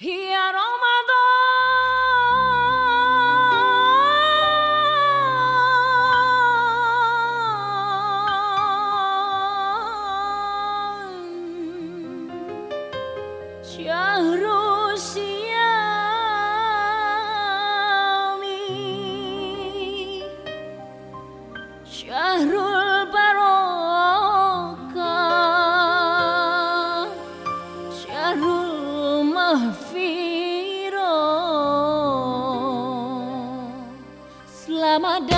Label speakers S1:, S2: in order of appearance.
S1: He had Selamat